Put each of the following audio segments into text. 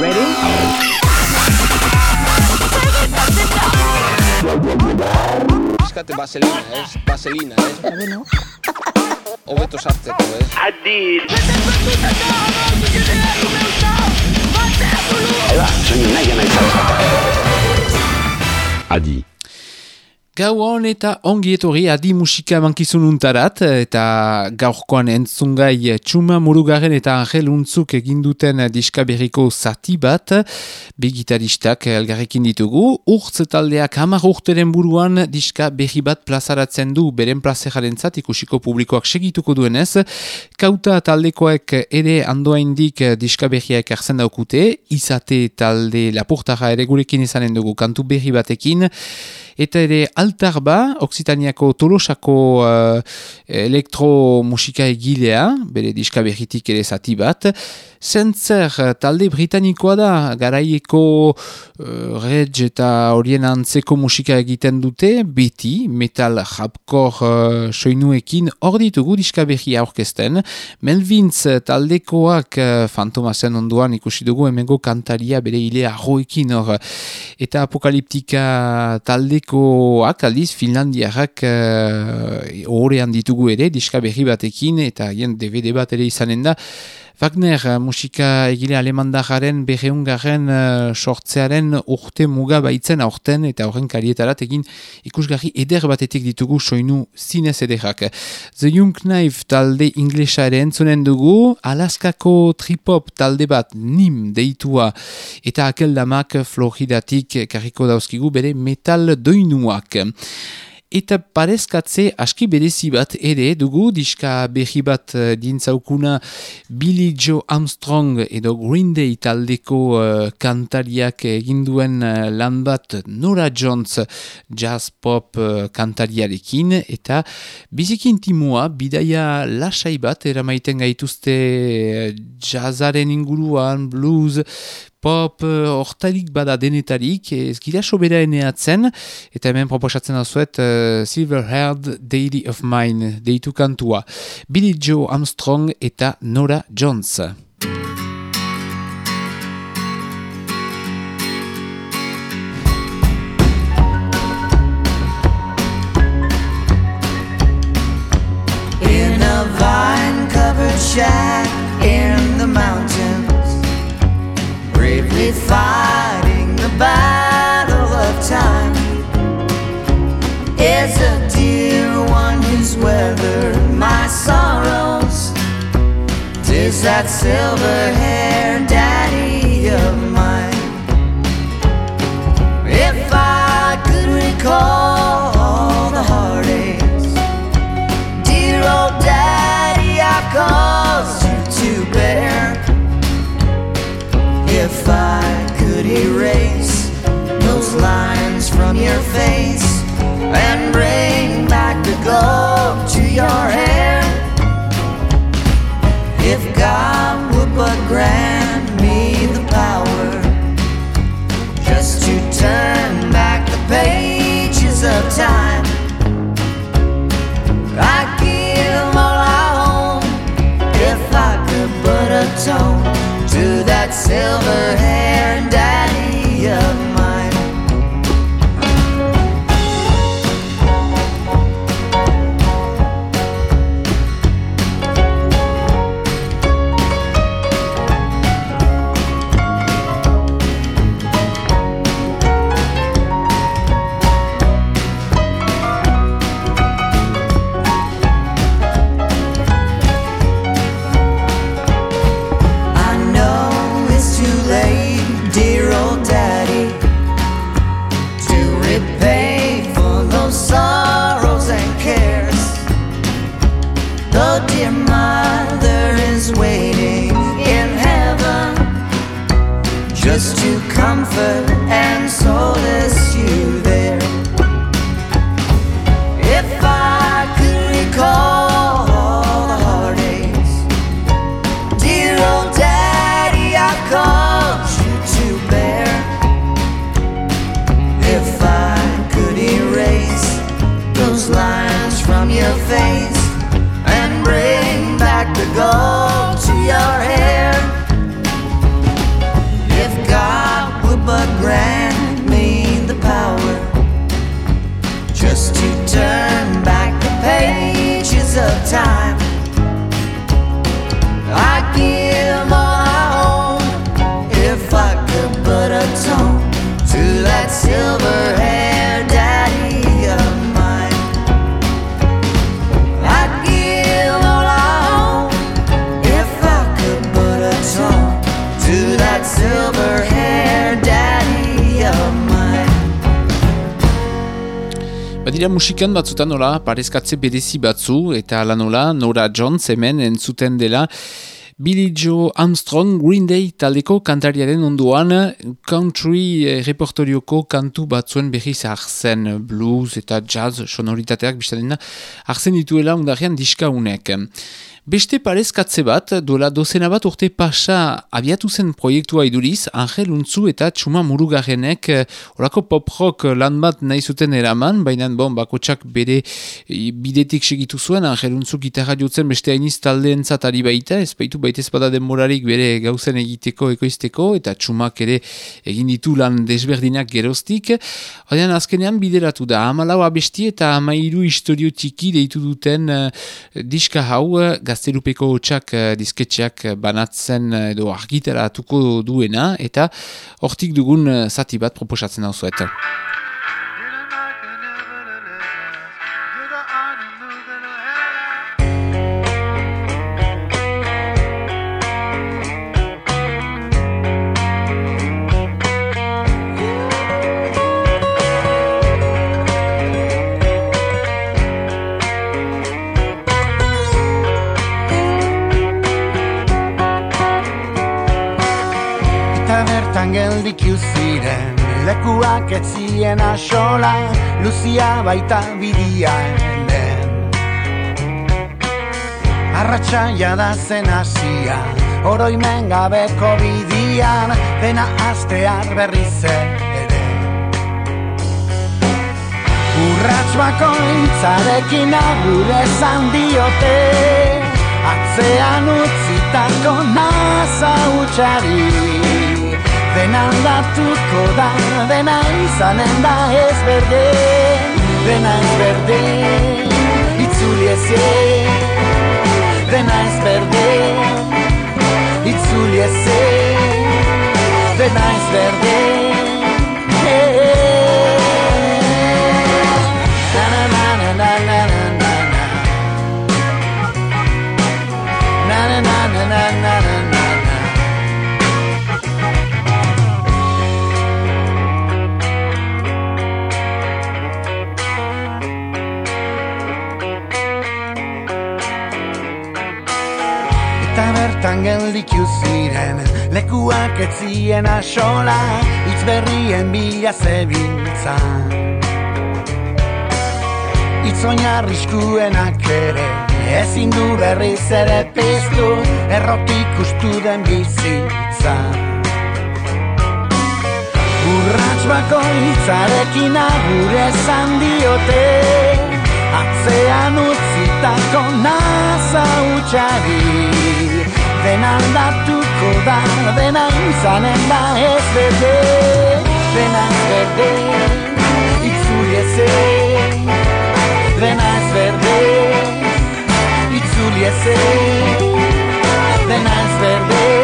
Ready? Eskate vaselina, ez? Vaselina, ez? Bueno. Hobeto sartzeko, ez? Adid. Ahí va, soy un nahi Adi. Gau hon eta ongi etorri adi musika mankizun untarat, eta gaurkoan entzungai txuma murugaren eta angel untzuk eginduten diska berriko zati bat, bi gitaristak elgarrekin ditugu, urtz taldeak hamar urteren buruan diska berri bat plazaratzen du. Beren plazeraren ikusiko publikoak segituko duenez, kauta taldekoek ere andoaindik diska berriak erzen daukute, izate talde lapurtara ere gurekin izanen dugu kantu berri batekin, eta ere altar ba, Oksitaniako tolosako uh, elektromusika egilea, bere diska berritik ere zati bat, Zentzer talde britanikoa da, garaieko uh, reg eta horien antzeko musika egiten dute, beti, metal hardcore uh, soinuekin hor ditugu diska berri aurkesten. Melvins taldekoak uh, onduan ikusi dugu emengo kantaria bere hile arroekin hor. Eta apokaliptika taldekoak aldiz Finlandiarrak horrean ditugu ere, diska berri batekin eta hien DVD bat ere izanen da. Wagner, musika egile alemandajaren berreungaren uh, sortzearen urte muga baitzen aurten eta horren karietarat egin ikusgarri eder batetik ditugu soinu zinez ederrak. The Young Knife talde inglesa ere entzunen dugu, Alaskako tripop talde bat nim deitua eta akeldamak floridatik karriko dauzkigu bere metal doinuak. Eta parezkatze aski berezi bat ere dugu, diska berri bat uh, dintzaukuna Billy Joe Armstrong edo Green Day taldeko uh, kantariak eginduen uh, lan bat Nora Jones jazz pop uh, kantariarekin. Eta bizikin timua bidaia lasai bat eramaiten gaituzte jazzaren inguruan, blues, pop hortarik uh, bada denetarik, ez gira sobera eneatzen, eta hemen proposatzen da zuet uh, Silver Haired Daily of Mine deitu kantua. Billy Joe Armstrong eta Nora Jones. In a vine-covered shack Bravely fighting the battle of time. Is a dear one who's weathered my sorrows. Tis that silver-haired daddy of mine? If I could recall from your face And bring back the glow to your hair. If God would but grant me the power Just to turn back the pages of time I'd give all I own. If I could but atone to that silver haired badira musikan batzutan nola parezkatze berezi batzu eta la nola Nora Jones hemen entzuten dela Billy Joe Armstrong Green Day taldeko kantariaren onduan country eh, repertorioko kantu batzuen berriz arzen blues eta jazz sonoritateak biztadena arzen dituela undarrean diska unek. Beste parezkatze bat, dola dozena bat urte pasa abiatu zen proiektua iduriz, Angel Untzu eta Txuma Murugarrenek eh, orako pop-rock lan bat nahi zuten eraman, baina bon, bakotsak bere eh, bidetik segitu zuen, Angel Untzu gitarra jotzen beste hainiz talde entzatari baita, ez baitu baita ezpada denborarik bere gauzen egiteko ekoizteko, eta Txumak ere egin ditu lan desberdinak geroztik. Horien azkenean bideratu da, amalau abesti eta amairu historio txiki deitu duten uh, diska hau, gaztelupeko txak uh, disketxeak banatzen uh, edo argitaratuko duena eta hortik dugun zati bat proposatzen hau zuet. Lekuak etzien asola Luzia baita bidia hemen. Arratxaia da zen hasia Oroimen gabeko bidian Dena astear berriz ere. Urrats bakoitzarekin agure esan diote Atzean utzitako nasa utxari Dena aldatuko da, dena izanen da ez berde Dena ez berde, itzuli ezin Dena ez berde, itzuli ezin Dena ez berde, Na bertan geldiku ziren. Lekuak etzien asola Itz berrien bila zebiltzan Itz oinarriskuenak ere Ezin du berriz ere piztu Errotik ustu den bizitza. Urrats bakoitzarekin agure esan diote Atzean utzitako nasa utxari Dena aldatuko da, dena izanen da ez berde Dena ez berde, itzuli ezin Dena ez berde, itzuli ezin Dena ez berde,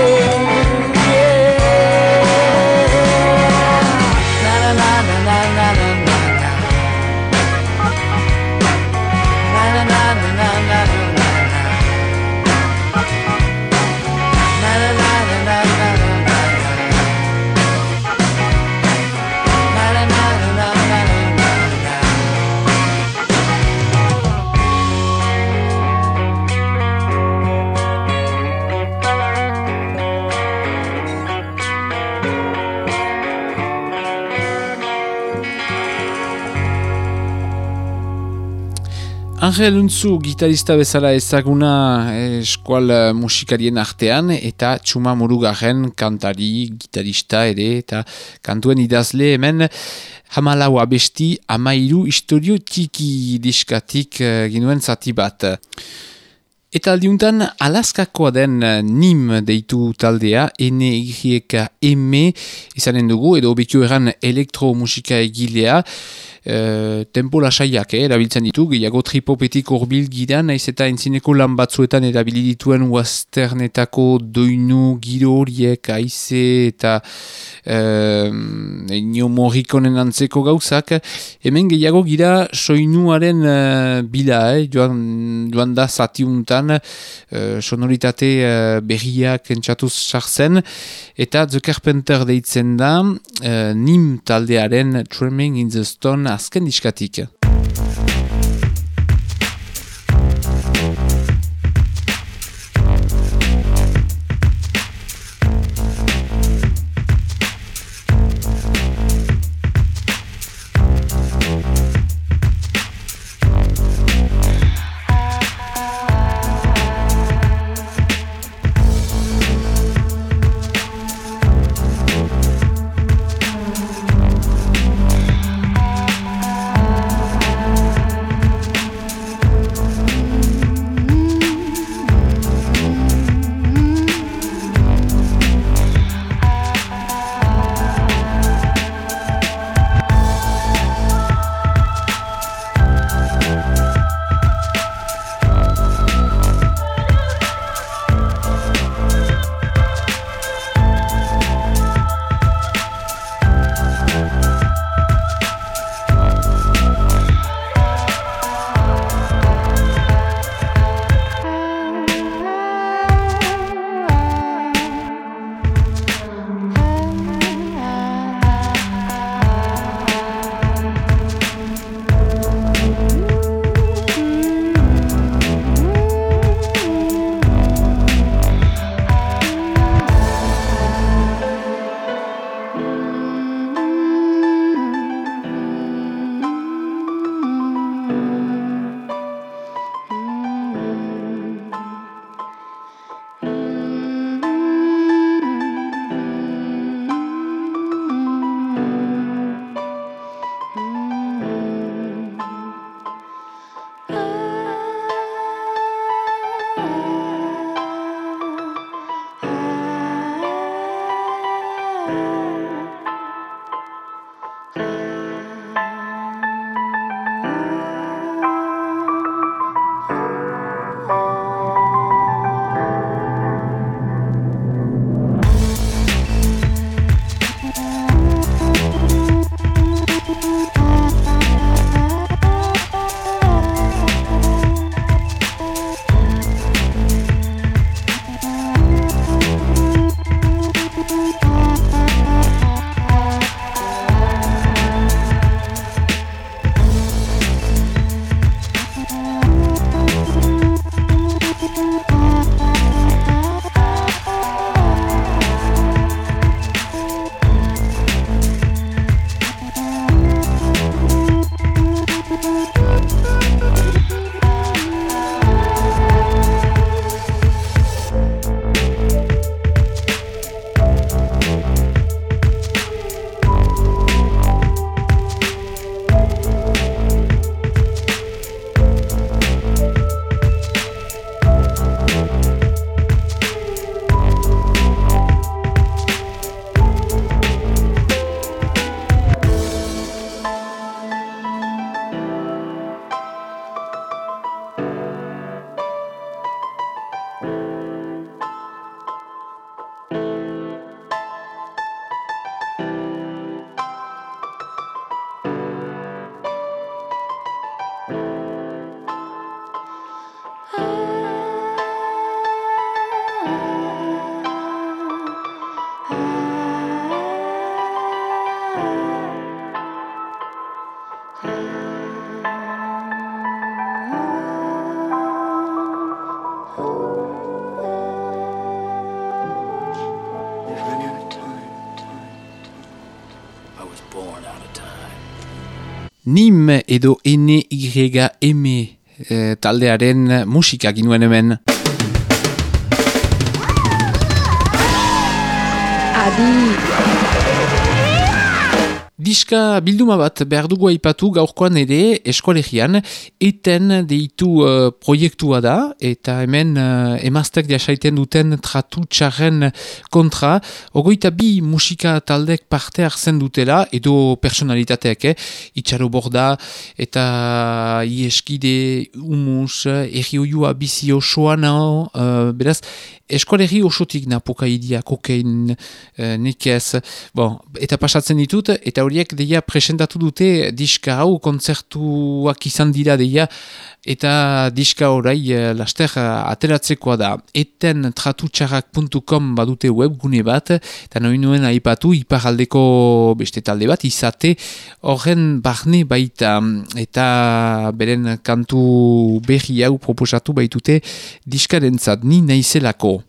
Angel Untzu gitarista bezala ezaguna eh, eskual eh, musikarien artean eta Txuma Murugarren kantari, gitarista ere eta kantuen idazle hemen hamalau abesti amairu historio tiki diskatik eh, ginuen zati bat. Eta aldiuntan Alaskakoa den eh, NIM deitu taldea, N-Y-K-M izanen dugu, edo bekio eran elektromusika egilea, e, tempo lasaiak, eh, erabiltzen ditu, gehiago tripopetik horbil gidan, naiz eta entzineko lan batzuetan erabili dituen westernetako doinu giro horiek, aize eta e, nio morrikonen antzeko gauzak, hemen gehiago gira soinuaren e, bila, eh, joan, joan da zatiuntan, e, sonoritate e, berriak entzatuz sartzen, eta The Carpenter deitzen da, e, nim taldearen Treming in the Stone azken diskatik. Nim edo N-Y-M eh, taldearen musika ginuen hemen. Diska bilduma bat behar dugu aipatu gaurkoan ere eskolegian. Eten deitu uh, proiektua da eta hemen uh, emaztek jasaiten duten tratu txarren kontra. Ogoita bi musika taldek parte hartzen dutela edo personalitateak eh? itxaro borda eta ieskide humus erri oiua bizi osoa nao uh, beraz eskolegi osotik napoka idia kokain uh, nekez. Bon, eta pasatzen ditut eta horiek deia presentatu dute diska hau kontzertuak izan dira deia eta diska orai uh, laster uh, ateratzekoa da. Eten tratutxarrak.com badute webgune bat eta noin nuen aipatu iparaldeko beste talde bat izate horren barne baita. Eta beren kantu berri hau proposatu baitute diskaren zat ni naizelako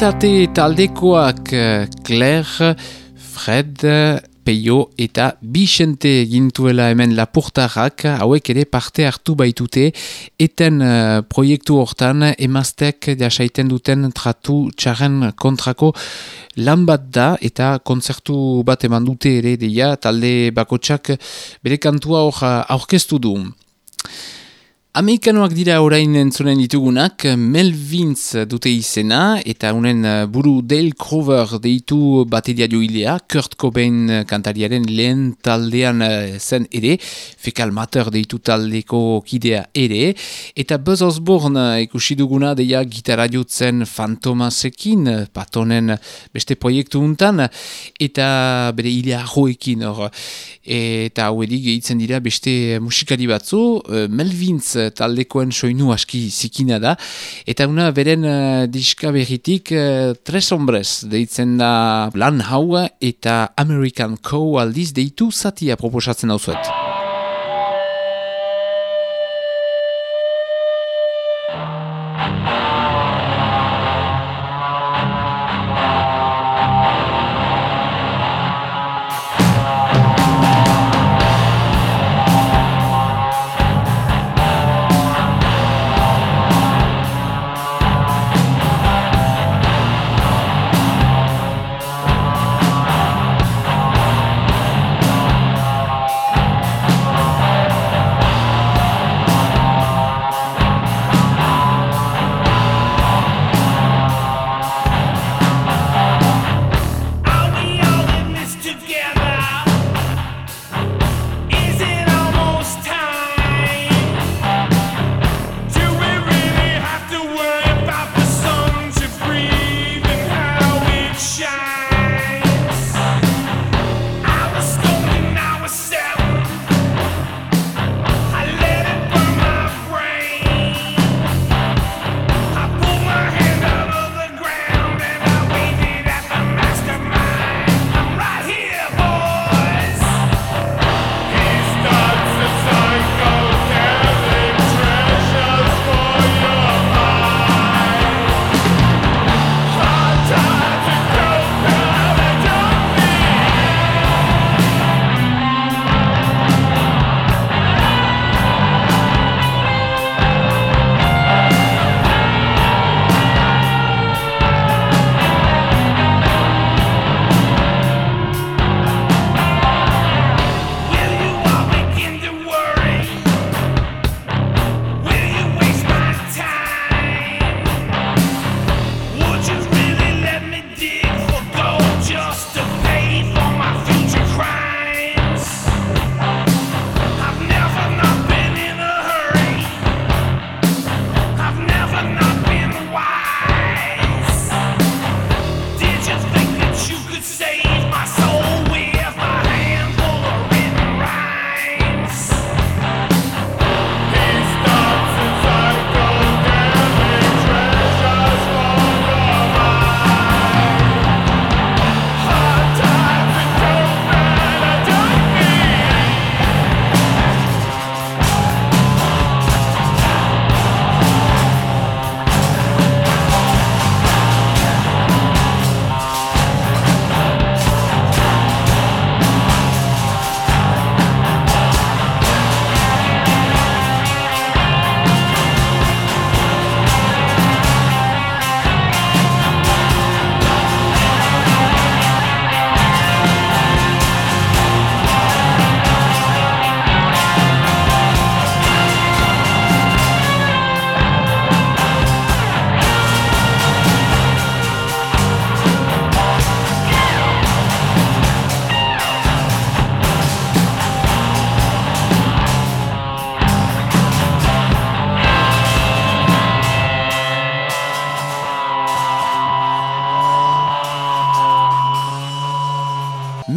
Izate taldekoak eh, Claire, Fred, Peio eta Bixente gintuela hemen lapurtarrak. Hauek ere parte hartu baitute. Eten uh, proiektu hortan emaztek jasaiten duten tratu txarren kontrako lan bat da eta kontzertu bat eman dute ere deia. Talde bakotsak bere kantua hor aurkeztu du. Amerikanoak dira orain entzunen ditugunak, Melvins dute izena, eta unen buru Dale Crover deitu bateria joilea, Kurt Cobain kantariaren lehen taldean uh, zen ere, Fekal Mater deitu taldeko kidea ere, eta Buzz Osborne ikusi duguna deia gitarra jutzen Fantomasekin, patonen beste proiektu untan, eta bere hilea joekin hor, eta hau gehitzen dira beste musikari batzu, Melvins taldekoen soinu aski zikina da. Eta una beren uh, diska berritik uh, Tres Hombres deitzen da lan hau eta American Co aldiz deitu zatia proposatzen hau zuet.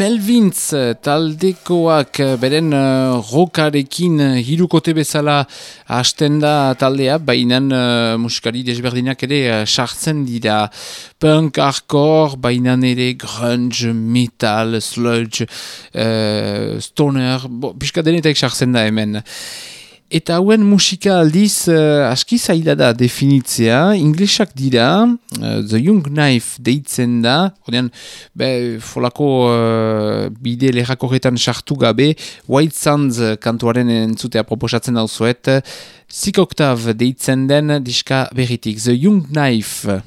Melvins eh, taldekoak eh, beren uh, rokarekin uh, hirukote bezala hasten da taldea, baina uh, musikari desberdinak ere uh, sartzen dira punk, hardcore, baina ere grunge, metal, sludge, uh, stoner, bo, pixka denetak sartzen da hemen. Eta hauen musika aldiz uh, aski zaila da definitzea, inglesak dira, uh, The Young Knife deitzen da, ordean, be, folako uh, bide lehakorretan sartu gabe, White Sands kantuaren entzutea proposatzen dauzuet, Zik Oktav deitzen den diska berritik, The Young Knife.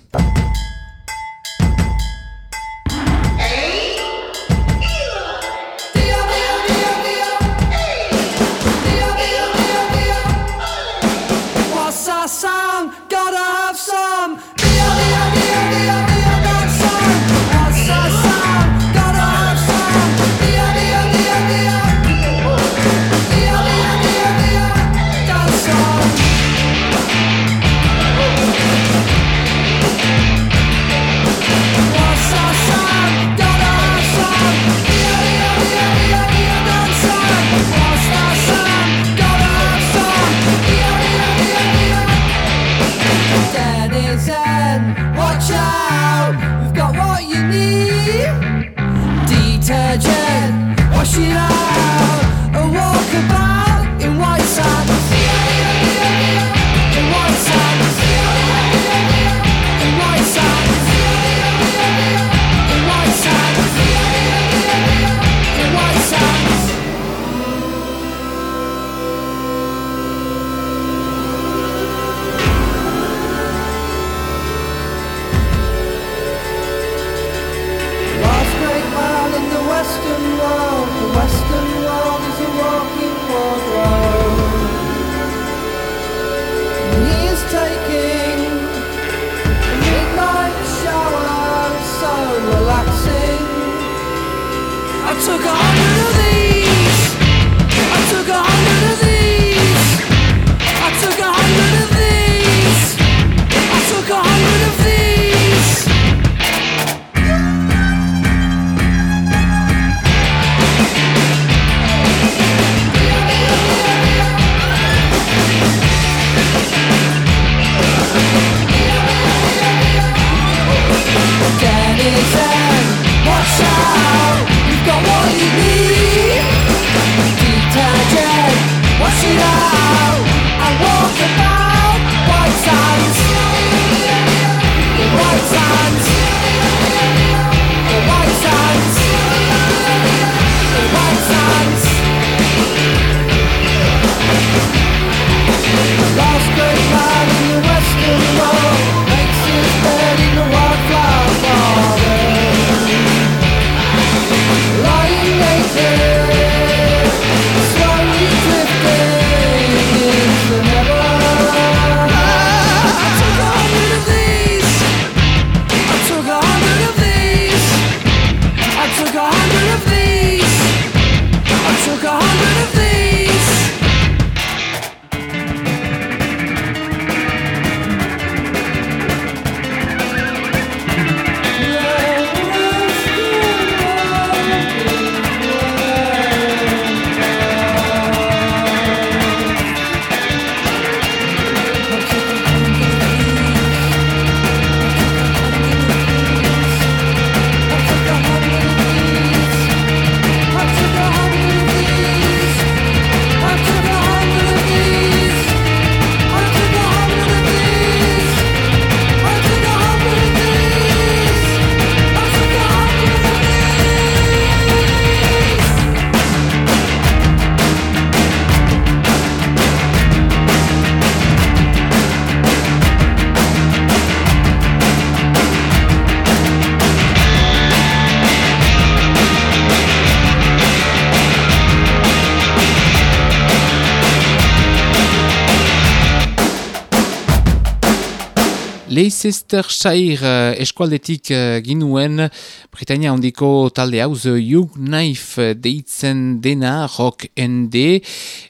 Leicester Shire uh, eskualdetik uh, ginuen Britania handiko talde hau The Young Knife eh, deitzen dena Rock ND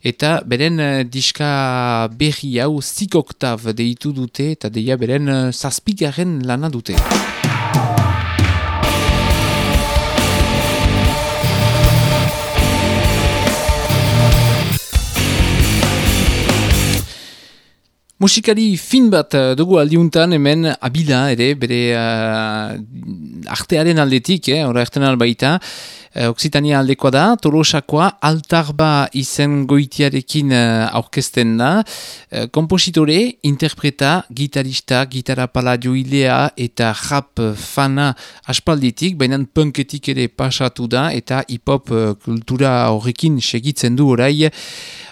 eta beren diska berri hau 6 oktav deitu dute eta deia beren uh, zazpigaren lana. Zazpigaren lana dute. Musikari fin bat eh, dugu aldiuntan hemen abila ere, bere uh, artearen aldetik, eh, ora ertenal baita, uh, Oksitania aldekoa da, Tolosakoa altarba izen goitiarekin uh, aurkezten da, uh, kompositore, interpreta, gitarista, gitarra pala joilea eta rap fana aspalditik, baina punketik ere pasatu da eta hip-hop kultura horrekin segitzen du orai.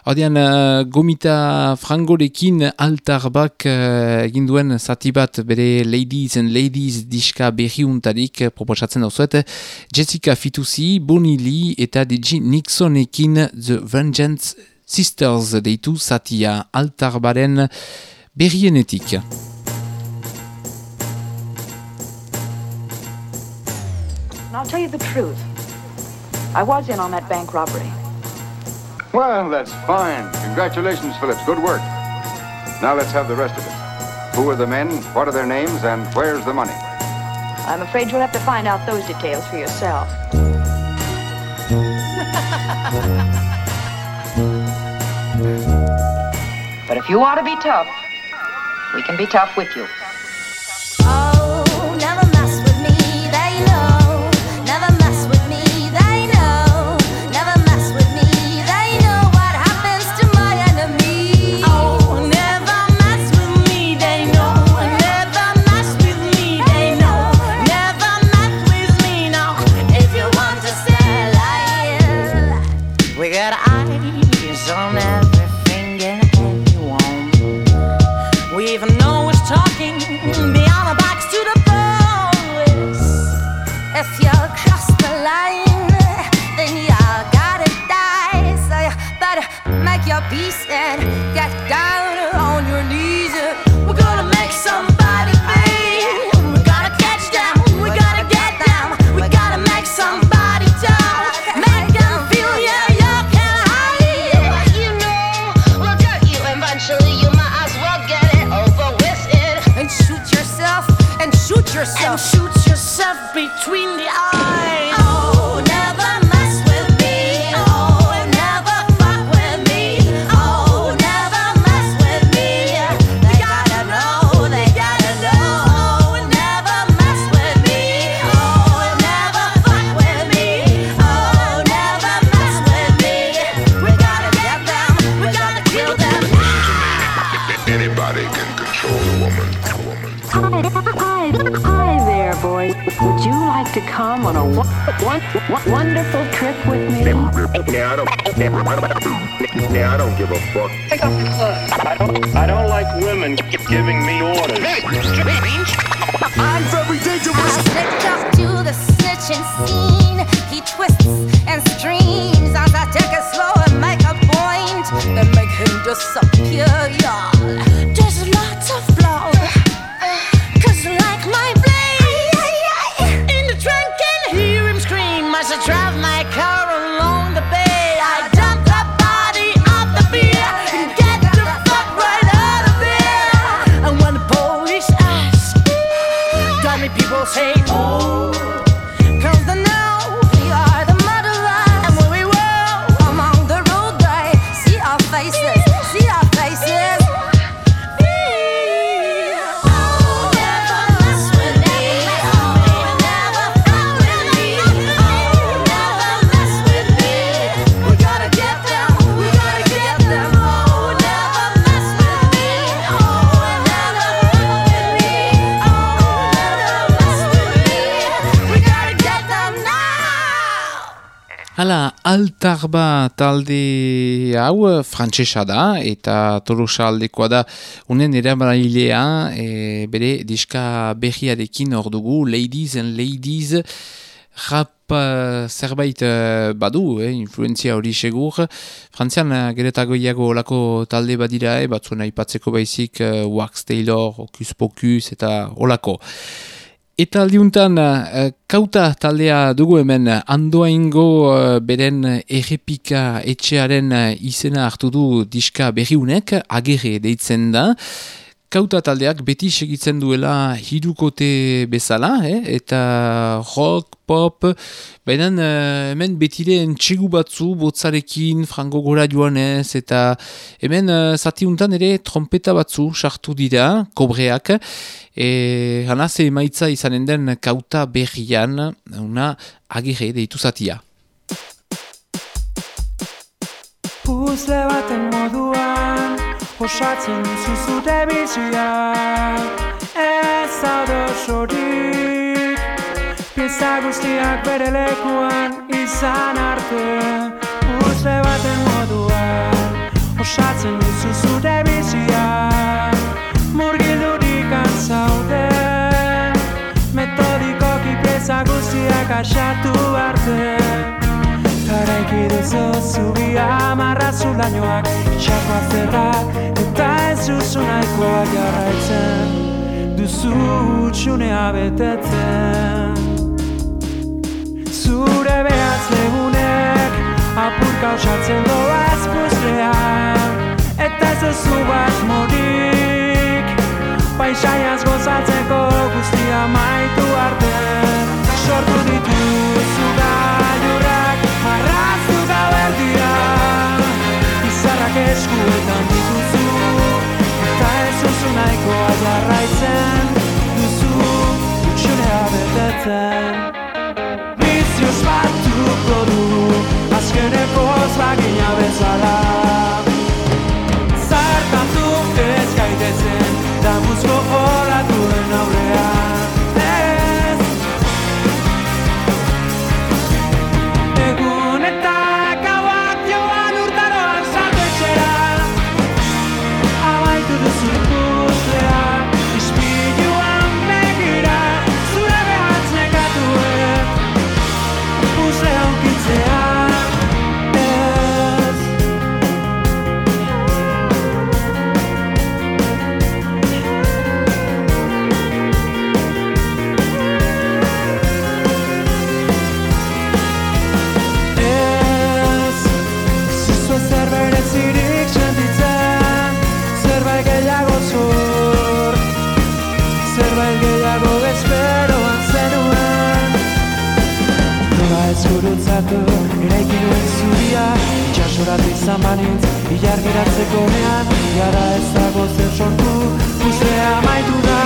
Hordian, gomita frangorekin altarbak egin duen zati bat bere Ladies and Ladies diska berriuntarik proposatzen dauzuet. Jessica Fitusi, Bonnie Lee eta DJ Nixonekin The Vengeance Sisters deitu zatia altarbaren berrienetik. And I'll tell you the truth. I was in on that bank robbery. Well, that's fine. Congratulations, Phillips. Good work. Now let's have the rest of it. Who are the men? What are their names? And where's the money? I'm afraid you'll have to find out those details for yourself. But if you want to be tough, we can be tough with you. Yourself. And shoot yourself between the eyes. Wonderful trip with me? Yeah, I don't. Yeah, I don't give a fuck. I don't, I don't like women giving me orders. I'm very dangerous. slipped up to the snitching scene. He twists and streams as I take it slow and make a point and make him disappear, y'all. Hala, altarba talde hau eh, frantsesa da eta tolosa aldekoa da unen erabailea e, bere diska berriarekin hor dugu Ladies and Ladies rap eh, zerbait eh, badu, eh, influenzia hori segur. Frantzian uh, geretagoiago olako talde badira, eh, batzuen aipatzeko baizik eh, Wax Taylor, Hocus Pocus eta olako. Eta aldiuntan, uh, kauta taldea dugu hemen, andoaingo uh, beren errepika etxearen izena hartu du diska berriunek, agerre deitzen da. Kauta taldeak beti segitzen duela hirukote bezala, eh? eta rock, pop, baina uh, hemen betireen txegu batzu botzarekin, frango gora joan eta hemen uh, zatiuntan ere trompeta batzu sartu dira, kobreak, e, hana ze maitza izanen den kauta berrian, una agire deitu zatia. Puzle baten moduan Osatzen duzu zure bizia Ez daude osorik Pieza guztiak bere lekuan izan arte Puzle baten moduan Osatzen duzu zure bizia Murgildurik antzaude Metodikoki pieza guztiak asatu arte Garaiki duzu zubia marrazu lainoak Itxako azerra eta ez duzu nahikoa jarraitzen. Duzu utxunea betetzen Zure behaz legunek apurka osatzen doaz puzlean Eta ez duzu bat morik Paisaiaz gozatzeko gurutzatu eraiki nuen zuria. Itxasoratu izan banintz Ilargiratzeko nean Gara ez dago zer sortu Puzlea amaitu da.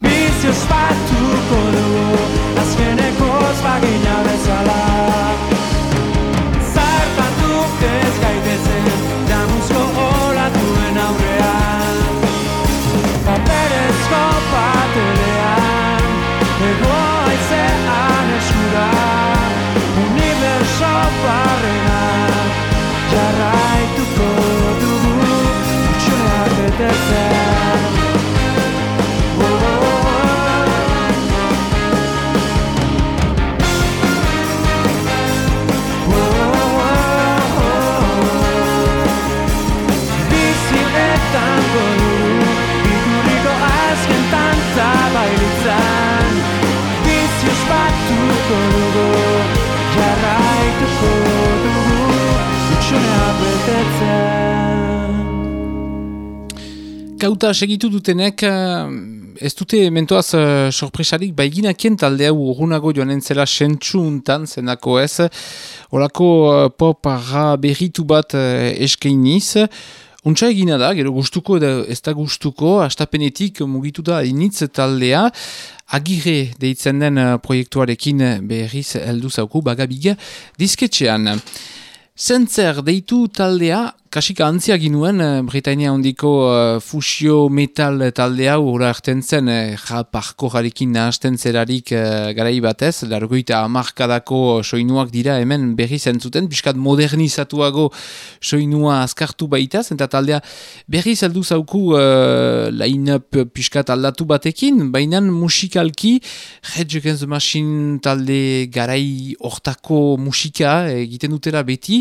Bizio espatuko dugu Kauta segitu dutenek, eh, ez dute mentoaz uh, sorpresarik, baiginakien talde hau urgunago joan entzela sentsu untan, zenako ez, olako uh, pop arra berritu bat uh, eskainiz, Untsa egina da, gero gustuko edo ez da gustuko, astapenetik mugitu da initz taldea, agire deitzen den proiektuarekin berriz heldu zauku bagabiga disketxean. Zentzer deitu taldea, kasika antzia ginuen, eh, Britainia hondiko uh, fusio metal taldea, ura arten zen, uh, japarko jarekin nahasten zerarik uh, garai batez, largoita amarkadako soinuak dira hemen berri zentzuten, piskat modernizatuago soinua azkartu baita, zenta taldea berri zeldu zauku uh, line-up piskat aldatu batekin, baina musikalki, Red Against the Machine talde garai hortako musika egiten dutela beti,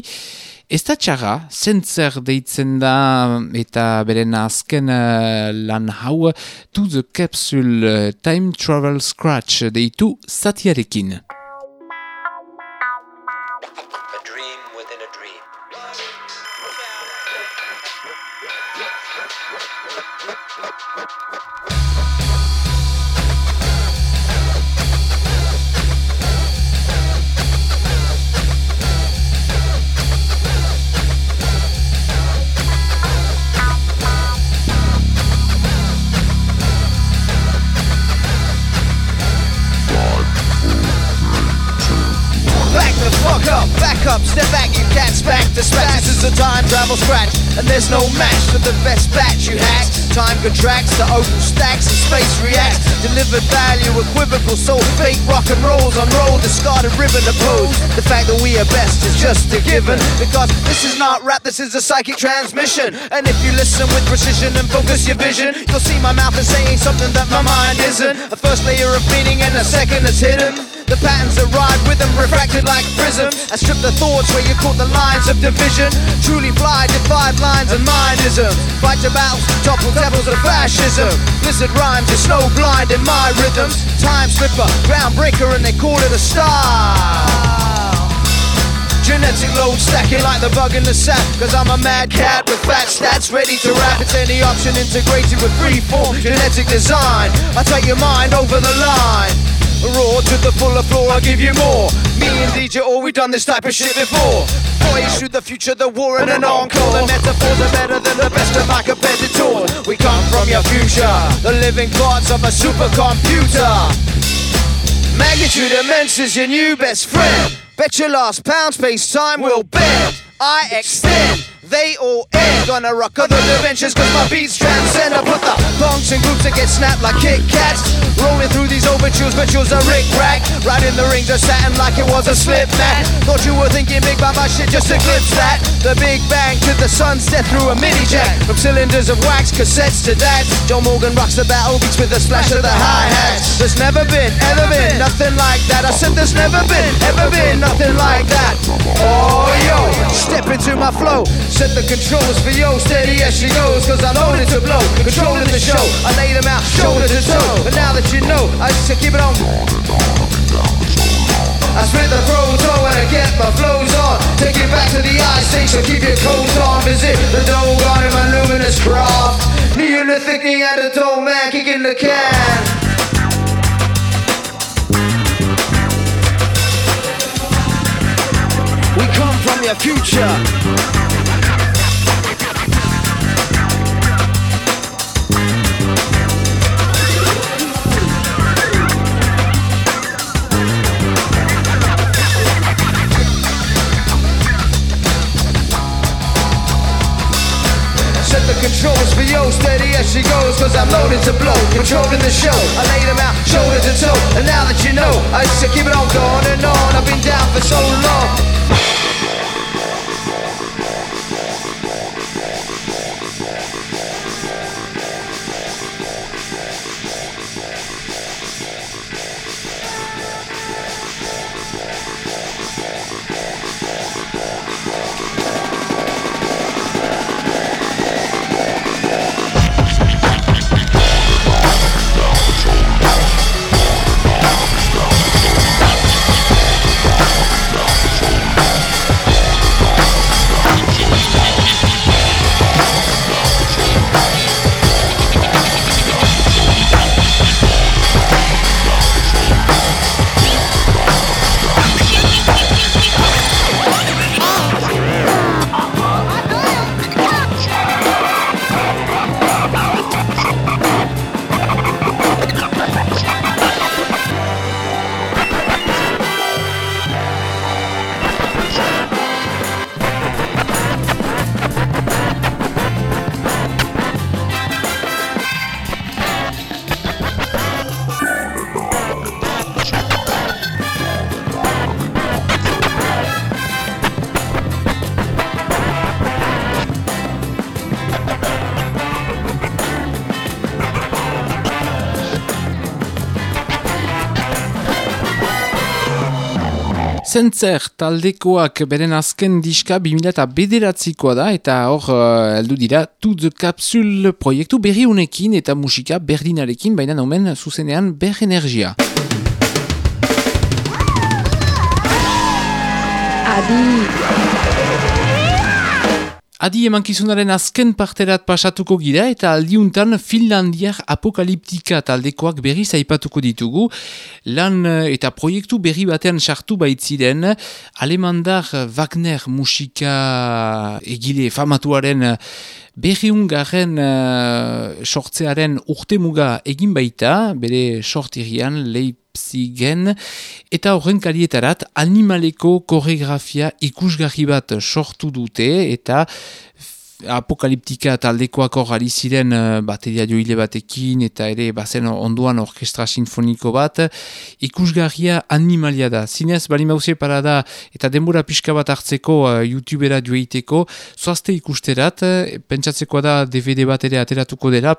Ez da txarra, zentzer deitzen da eta beren azken uh, lan hau To the Capsule uh, Time Travel Scratch deitu zatiarekin. A fuck up, back up, step back, you cats back to scratch. This is a time travel scratch, and there's no match for the best batch you hacks. Time contracts, the open stacks, and space reacts. Delivered value, equivocal, so fake rock and rolls, unrolled, discarded ribbon opposed. The fact that we are best is just a given, because this is not rap, this is a psychic transmission. And if you listen with precision and focus your vision, you'll see my mouth is saying something that my mind isn't. A first layer of meaning and a second is hidden. The patterns that ride with them refracted like prism. I strip the thoughts where you caught the lines of division. Truly fly, divide lines and mindism. Fight to battles, topple devils of fascism. Blizzard rhymes, you're snow blind in my rhythms. Time slipper, groundbreaker, and they call it a star. Genetic load stacking like the bug in the sack. Cause I'm a mad cat with fat stats ready to rap. It's any option integrated with freeform genetic design. I take your mind over the line. Raw to the fuller floor, I'll give you more. Me and DJ, all oh, we done this type of shit before. Voyage through the future, the war and an encore. The metaphors are better than the best of my competitors. We come from your future, the living parts of a supercomputer. Magnitude immense is your new best friend. Bet your last pound space time will bend. I extend. They all end. Gonna rock other dimensions cause my beats transcend. I put the punks in groups that get snapped like Kit Kats. Rolling through these overtures, but yours a Rick Rack. Right in the rings of satin like it was a slip mat. Thought you were thinking big by my shit, just eclipse that. The big bang to the sunset through a mini jack. From cylinders of wax, cassettes to that. John Morgan rocks the battle beats with a splash of the hi-hats. There's never been, ever been, nothing like that. I said there's never been, ever been, nothing like that. Oh yo, step into my flow. Set the controls for yo, steady as she goes. Cause I'm loaded to blow, controlling the show. I lay them out shoulder to toe. But now that you know, I just keep it on. I spit the proto and I get my flows on. Take it back to the ice age, so keep your coat on. Visit the Dogon in my luminous craft. Neolithic Neanderthal man kicking the can. We come from your future. Set the controls for yo, steady as she goes, cause I'm loaded to blow, controlling the show. I lay them out shoulder to toe, and now that you know, I just keep it on going and on. I've been down for so long. Zentzer taldekoak beren azken diska 2000 bederatzikoa da eta hor uh, heldu dira To The Capsule proiektu berri honekin eta musika berdinarekin baina omen zuzenean ber energia. Adi. Adi emankizunaren azken parterat pasatuko gira eta aldiuntan Finlandiar apokaliptika taldekoak berriz aipatuko ditugu. Lan eh, eta proiektu berri batean sartu baitziren alemandar Wagner musika egile famatuaren berriungaren uh, sortzearen urtemuga egin baita, bere sortirian lehi Leipzigen, eta horren karietarat animaleko koreografia ikusgarri bat sortu dute, eta apokaliptika taldekoak hor ari ziren uh, bateria joile batekin eta ere bazen onduan orkestra sinfoniko bat. Ikusgarria animalia da. Zinez bali mauze parada eta denbora pixka bat hartzeko uh, youtubera joiteko zoazte ikusterat uh, pentsatzeko da DVD bat ere ateratuko dela.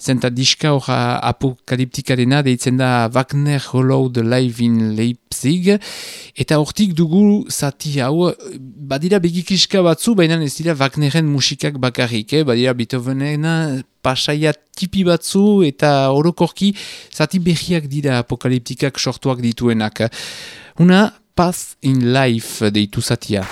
Zenta diska hor uh, apokaliptikarena deitzen da Wagner Hollowed Live in Leipzig. Eta hortik dugu zati hau badira begikiska batzu baina ez dira Wagneren musikak bakarrik, eh? badira Beethovenen pasaia tipi batzu eta orokorki zati behiak dira apokaliptikak sortuak dituenak. Una Path in Life deitu zatia.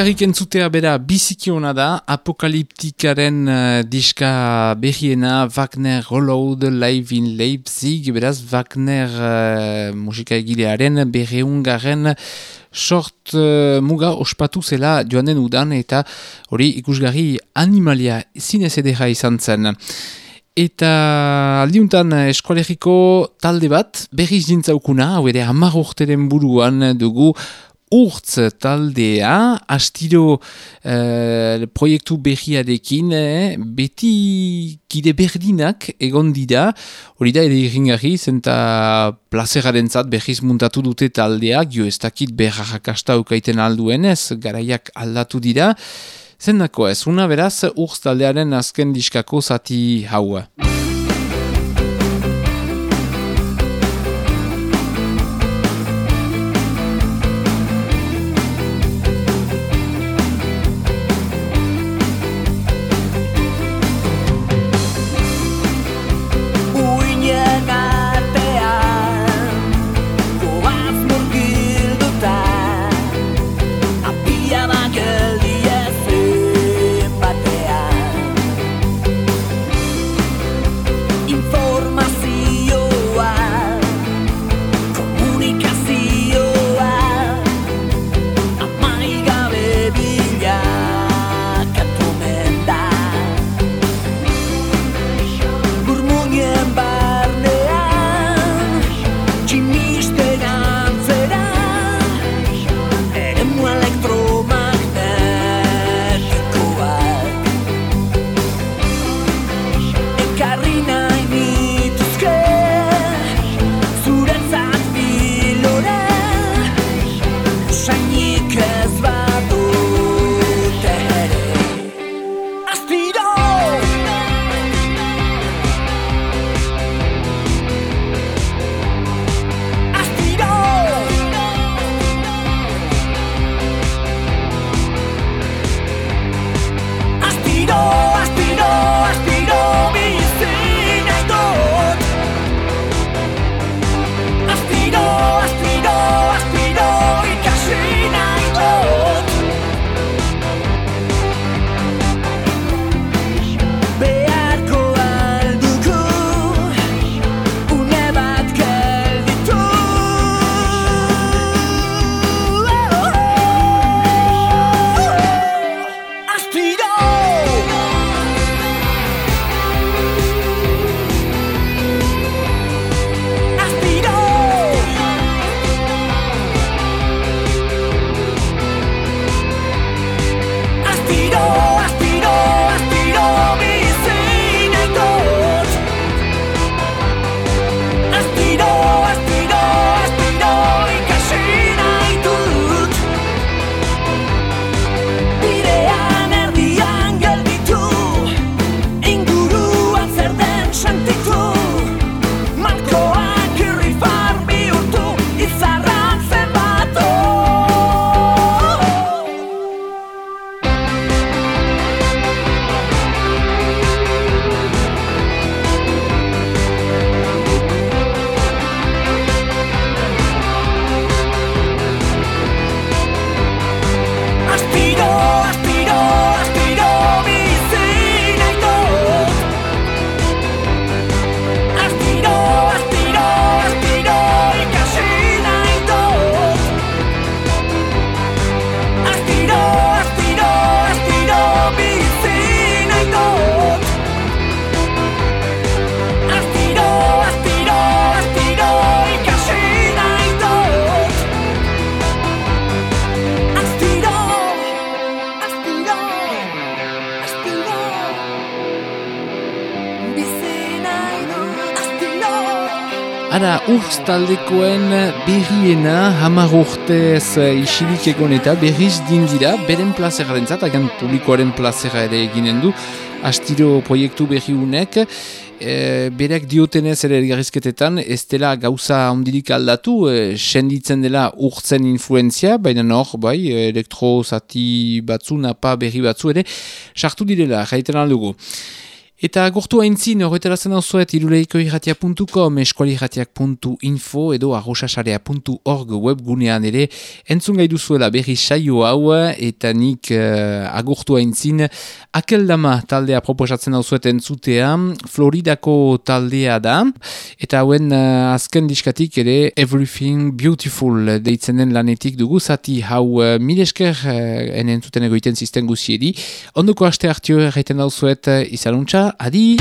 Bakarrik entzutea bera bizikiona da, apokaliptikaren uh, diska berriena Wagner Reload Live in Leipzig, beraz Wagner uh, musika egilearen berreungaren sort uh, muga ospatu zela joan udan eta hori ikusgarri animalia zinez edera izan zen. Eta aldiuntan eskualeriko talde bat, berriz dintzaukuna, hau ere hamar urteren buruan dugu urtz taldea, astiro eh, proiektu berriarekin, eh, beti kide berdinak egon dira, hori da ere irringarri, zenta plazeraren zat berriz muntatu dute taldea, gio ez dakit berrakasta ukaiten alduen ez, garaiak aldatu dira, zendako ez, una beraz urtz taldearen azken diskako zati haua. Urz taldekoen berriena, hamar urtez eh, isilik egon eta berriz dindira, beren plazeraren zat, agan publikoaren plazera ere eginen du, astiro proiektu berri unek, e, berek diotenez ere elgarrizketetan, ez dela gauza ondirik aldatu, e, senditzen dela urtzen influenzia, baina nor, bai, elektro zati batzu, napa berri batzu ere, sartu direla, jaiten aldugu. Eta agurtu haintzin, horretarazen hau zuet, iruleiko irratia.com, eskualirratiak.info edo arrosasarea.org webgunean ere entzun gai duzuela berri saio hau eta nik uh, agurtu haintzin akeldama taldea proposatzen hau zuet entzutea, Floridako taldea da, eta hauen uh, azken diskatik ere Everything Beautiful deitzen den lanetik dugu, zati hau uh, milesker uh, enen zuten egoiten zisten guziedi, ondoko aste hartio erraiten hau zuet uh, izanuntza, adi!